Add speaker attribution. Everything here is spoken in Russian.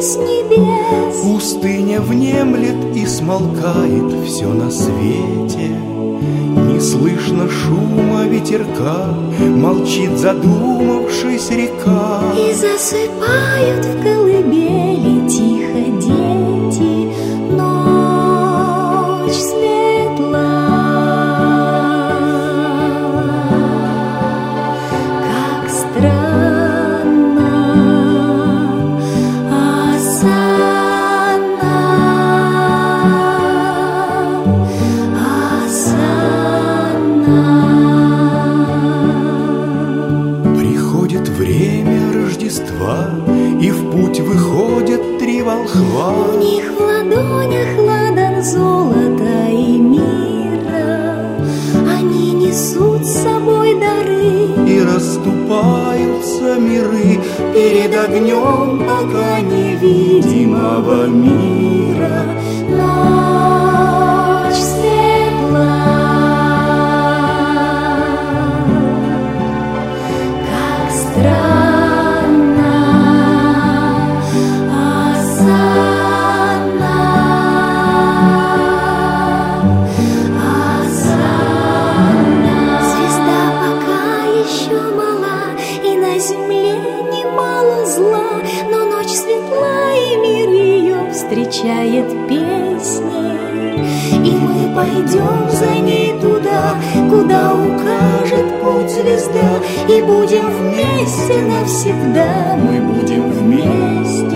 Speaker 1: с небес.
Speaker 2: Пустыня внемлет и смолкает все на свете. Не слышно шума ветерка, Молчит задумавшись река.
Speaker 1: И засыпают в колыбели тихо дети. Ночь светла, как странно,
Speaker 2: время Рождества, И в путь выходят три волхва.
Speaker 1: У них в ладонях ладан золота и мира. Они несут с собой дары.
Speaker 2: И расступаются миры перед огнем пока невидимого мира.
Speaker 1: Но ночь светла, и мир ее встречает песней. И мы пойдем за ней туда, куда укажет путь звезда, и будем вместе навсегда, мы будем вместе.